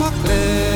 my place